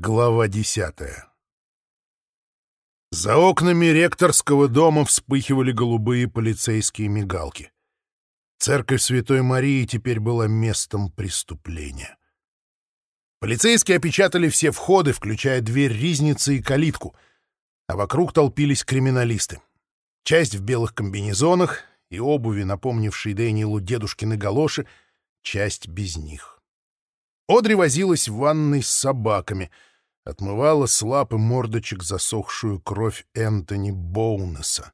Глава десятая За окнами ректорского дома вспыхивали голубые полицейские мигалки. Церковь Святой Марии теперь была местом преступления. Полицейские опечатали все входы, включая дверь ризницы и калитку, а вокруг толпились криминалисты. Часть в белых комбинезонах и обуви, напомнившей Дэниелу дедушкины галоши, часть без них. Одри возилась в ванной с собаками — отмывалась лапы мордочек засохшую кровь Энтони Боунеса.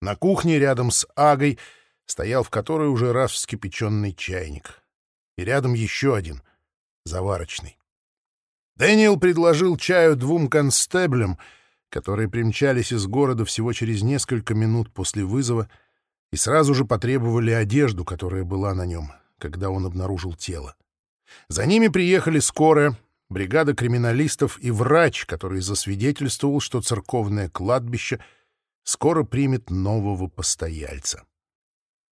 На кухне рядом с Агой стоял в которой уже раз вскипяченный чайник. И рядом еще один, заварочный. Дэниел предложил чаю двум констеблям, которые примчались из города всего через несколько минут после вызова и сразу же потребовали одежду, которая была на нем, когда он обнаружил тело. За ними приехали скорая, бригада криминалистов и врач, который засвидетельствовал, что церковное кладбище скоро примет нового постояльца.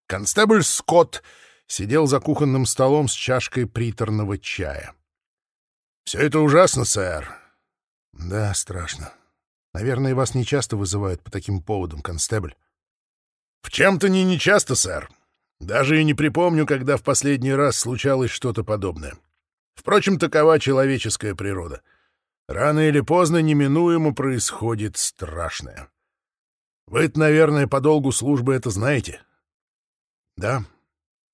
Констебль Скотт сидел за кухонным столом с чашкой приторного чая. «Все это ужасно, сэр». «Да, страшно. Наверное, вас нечасто вызывают по таким поводам, констебль». «В чем-то не нечасто, сэр. Даже и не припомню, когда в последний раз случалось что-то подобное. Впрочем, такова человеческая природа. Рано или поздно неминуемо происходит страшное. вы наверное, по долгу службы это знаете. Да,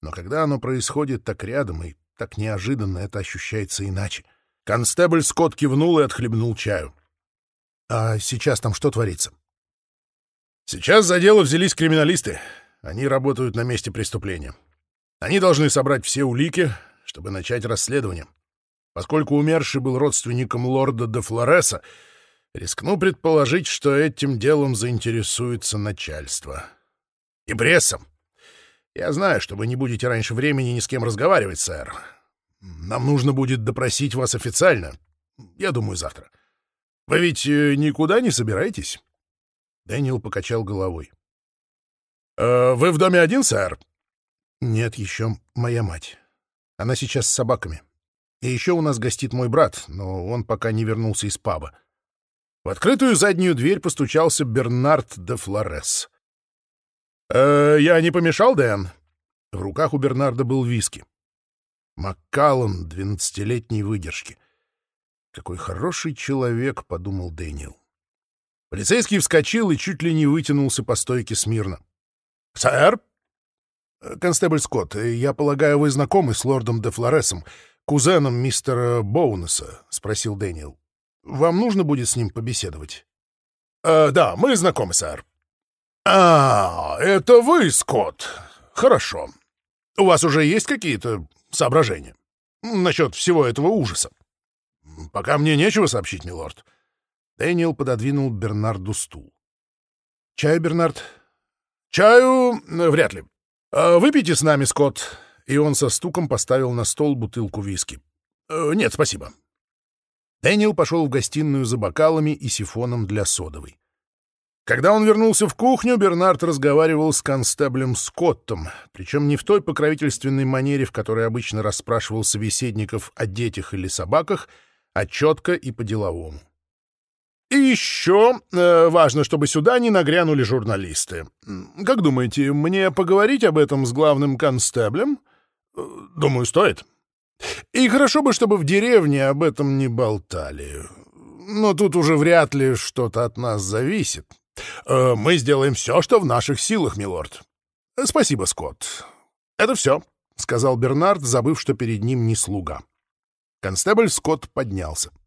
но когда оно происходит так рядом и так неожиданно, это ощущается иначе. Констебль Скотт кивнул и отхлебнул чаю. А сейчас там что творится? Сейчас за дело взялись криминалисты. Они работают на месте преступления. Они должны собрать все улики, чтобы начать расследование. Поскольку умерший был родственником лорда де Флореса, рискну предположить, что этим делом заинтересуется начальство. И прессом. Я знаю, что вы не будете раньше времени ни с кем разговаривать, сэр. Нам нужно будет допросить вас официально. Я думаю, завтра. Вы ведь э, никуда не собираетесь?» Дэниел покачал головой. «Э, «Вы в доме один, сэр?» «Нет, еще моя мать». Она сейчас с собаками. И еще у нас гостит мой брат, но он пока не вернулся из паба. В открытую заднюю дверь постучался Бернард де Флорес. «Э, «Я не помешал, Дэн?» В руках у Бернарда был виски. Маккаллан двенадцатилетней выдержки. «Какой хороший человек», — подумал Дэниел. Полицейский вскочил и чуть ли не вытянулся по стойке смирно. «Сэр!» «Констебль Скотт, я полагаю, вы знакомы с лордом де Флоресом, кузеном мистера Боунеса?» — спросил Дэниел. «Вам нужно будет с ним побеседовать?» «Э, «Да, мы знакомы, сэр». «А, это вы, Скотт. Хорошо. У вас уже есть какие-то соображения насчет всего этого ужаса?» «Пока мне нечего сообщить, милорд». Дэниел пододвинул Бернарду стул. «Чай, Бернард?» «Чаю э, вряд ли. А, «Выпейте с нами, Скотт!» И он со стуком поставил на стол бутылку виски. Э, «Нет, спасибо». Дэниел пошел в гостиную за бокалами и сифоном для содовой. Когда он вернулся в кухню, Бернард разговаривал с констеблем Скоттом, причем не в той покровительственной манере, в которой обычно расспрашивал собеседников о детях или собаках, а четко и по-деловому. И еще э, важно, чтобы сюда не нагрянули журналисты. Как думаете, мне поговорить об этом с главным констеблем? Э, думаю, стоит. И хорошо бы, чтобы в деревне об этом не болтали. Но тут уже вряд ли что-то от нас зависит. Э, мы сделаем все, что в наших силах, милорд. Спасибо, Скотт. Это все, — сказал Бернард, забыв, что перед ним не слуга. Констебль Скотт поднялся. —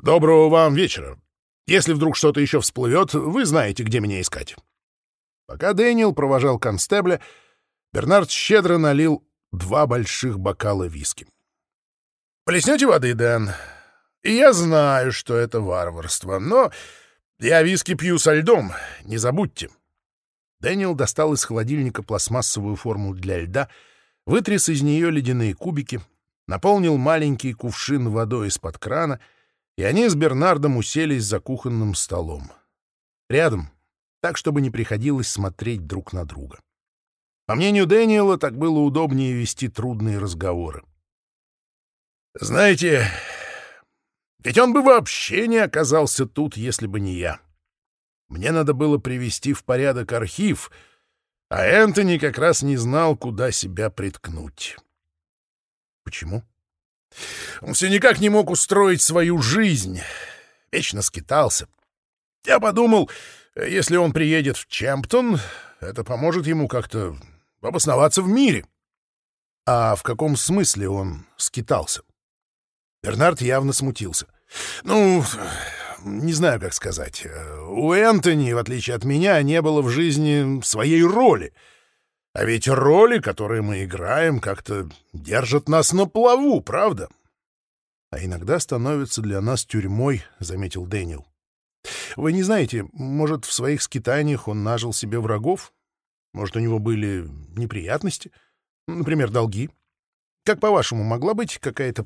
«Доброго вам вечера. Если вдруг что-то еще всплывет, вы знаете, где меня искать». Пока Дэниел провожал констебля, Бернард щедро налил два больших бокала виски. «Плеснете воды, Дэн? И я знаю, что это варварство, но я виски пью со льдом, не забудьте». Дэниел достал из холодильника пластмассовую форму для льда, вытряс из нее ледяные кубики, наполнил маленький кувшин водой из-под крана — и они с Бернардом уселись за кухонным столом. Рядом, так, чтобы не приходилось смотреть друг на друга. По мнению Дэниела, так было удобнее вести трудные разговоры. «Знаете, ведь он бы вообще не оказался тут, если бы не я. Мне надо было привести в порядок архив, а Энтони как раз не знал, куда себя приткнуть». «Почему?» Он все никак не мог устроить свою жизнь. Вечно скитался. Я подумал, если он приедет в Чемптон, это поможет ему как-то обосноваться в мире. А в каком смысле он скитался? Бернард явно смутился. Ну, не знаю, как сказать. У Энтони, в отличие от меня, не было в жизни своей роли. А ведь роли, которые мы играем, как-то держат нас на плаву, правда? А иногда становятся для нас тюрьмой, — заметил Дэниел. Вы не знаете, может, в своих скитаниях он нажил себе врагов? Может, у него были неприятности? Например, долги? Как, по-вашему, могла быть какая-то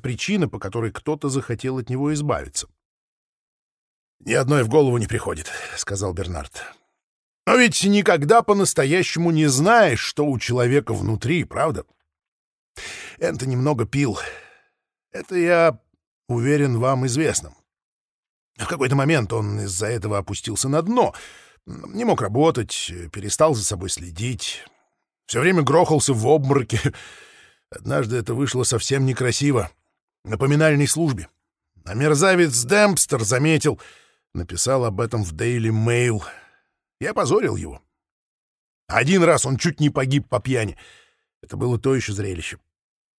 причина, по которой кто-то захотел от него избавиться? — Ни одной в голову не приходит, — сказал Бернард. — Но ведь никогда по-настоящему не знаешь, что у человека внутри, правда? Энто немного пил. Это, я уверен, вам известно. Я позорил его. Один раз он чуть не погиб по пьяни. Это было то еще зрелище.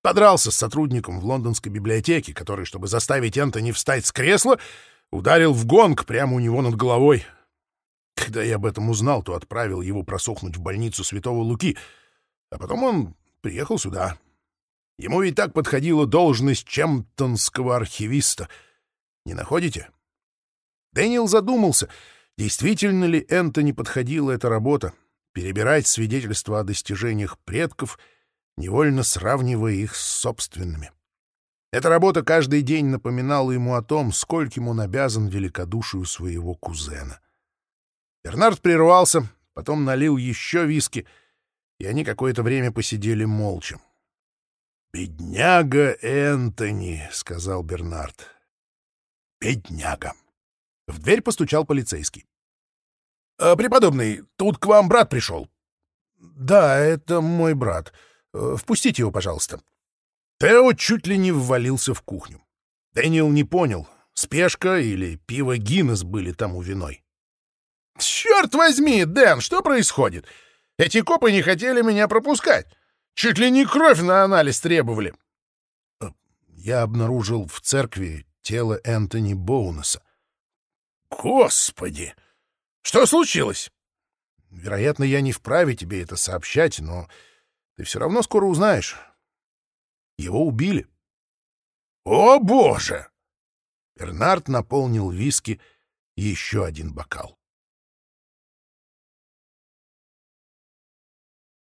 Подрался с сотрудником в лондонской библиотеке, который, чтобы заставить не встать с кресла, ударил в гонг прямо у него над головой. Когда я об этом узнал, то отправил его просохнуть в больницу Святого Луки, а потом он приехал сюда. Ему ведь так подходила должность чемптонского архивиста. Не находите? Дэниел задумался — Действительно ли Энтони подходила эта работа, перебирать свидетельства о достижениях предков, невольно сравнивая их с собственными? Эта работа каждый день напоминала ему о том, скольким он обязан великодушию своего кузена. Бернард прервался, потом налил еще виски, и они какое-то время посидели молча. «Бедняга Энтони», — сказал Бернард. «Бедняга». В дверь постучал полицейский. А, «Преподобный, тут к вам брат пришел». «Да, это мой брат. Э, впустите его, пожалуйста». Тео чуть ли не ввалился в кухню. Дэниел не понял, спешка или пиво Гиннес были тому виной. «Черт возьми, Дэн, что происходит? Эти копы не хотели меня пропускать. Чуть ли не кровь на анализ требовали». Э, я обнаружил в церкви тело Энтони Боунаса. «Господи!» Что случилось?» «Вероятно, я не вправе тебе это сообщать, но ты все равно скоро узнаешь. Его убили. «О, Боже!» Бернард наполнил виски еще один бокал.